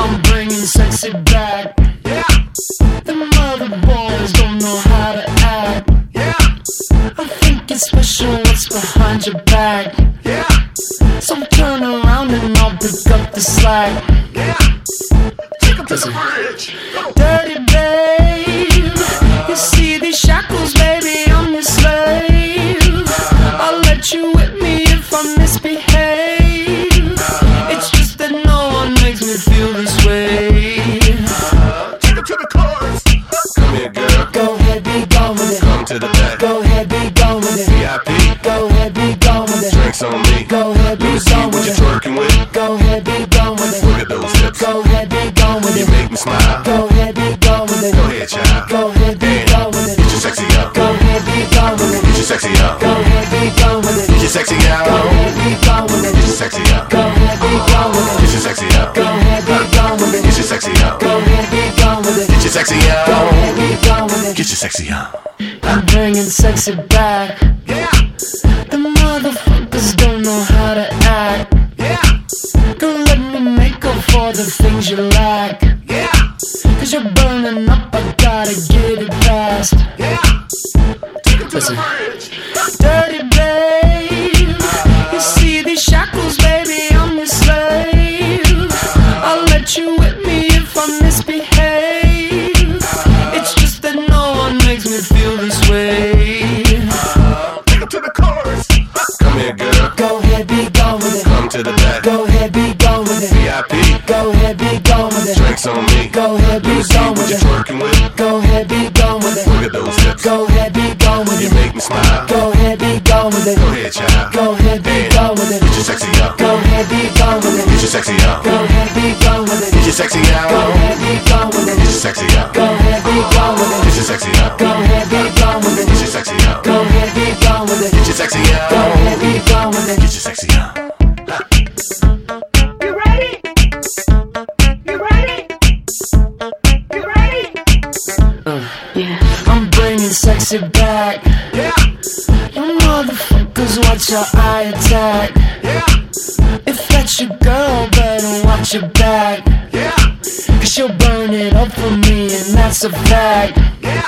I'm bringing sexy back. Yeah, The mother boys don't know how to act. yeah, I think it's special what's behind your back. yeah, So turn around and I'll pick up the slack. yeah. Take 'em to the Listen. bridge. Dirty babe, you see these shackles, baby, I'm your slave. I'll let you whip me if I misbehave. It's just that no one makes me feel this way. Take 'em to the chorus. Come here, girl. Go ahead, be gone with it. Come to the back. Be gone with it. Look at those hips. Go ahead, be gone with You it. make me smile. Go ahead, be gone with it. Go ahead, child. Go ahead, be gone with it. Get your sexy up. Go ahead, be gone with it. Get your sexy up. Go ahead, be gone with it. Get your sexy Go ahead, be gone with it. Get your sexy up. Go ahead, be gone with Get it. your sexy up. Go ahead, be gone with Get your sexy up. Go ahead, be gone with it. Get your sexy Go out. ahead, be gone with it. Get your sexy up. I'm bringing sexy back. For the things you lack. yeah, Cause you're burning up, I gotta get it fast. yeah. Take 'em to the Listen. bridge. Dirty babe, you see these shackles, baby, I'm your slave. I'll let you whip me if I misbehave. It's just that no one makes me feel this way. Be gone with You it. make me smile. Go ahead, be gone with it. Go ahead, child. Go ahead, be gone with it. Get your sexy up. Go ahead, be gone with it. Get your sexy up. Go ahead, be gone with Get it. your sexy Go ahead, be gone with Get your sexy up. Go ahead, be gone with it. Get your sexy up. Go ahead, be gone with it. Sexy back. Yeah, You motherfuckers, watch your eye attack. yeah, If that's your girl, better watch your back. yeah, Cause she'll burn it up for me, and that's a fact. yeah.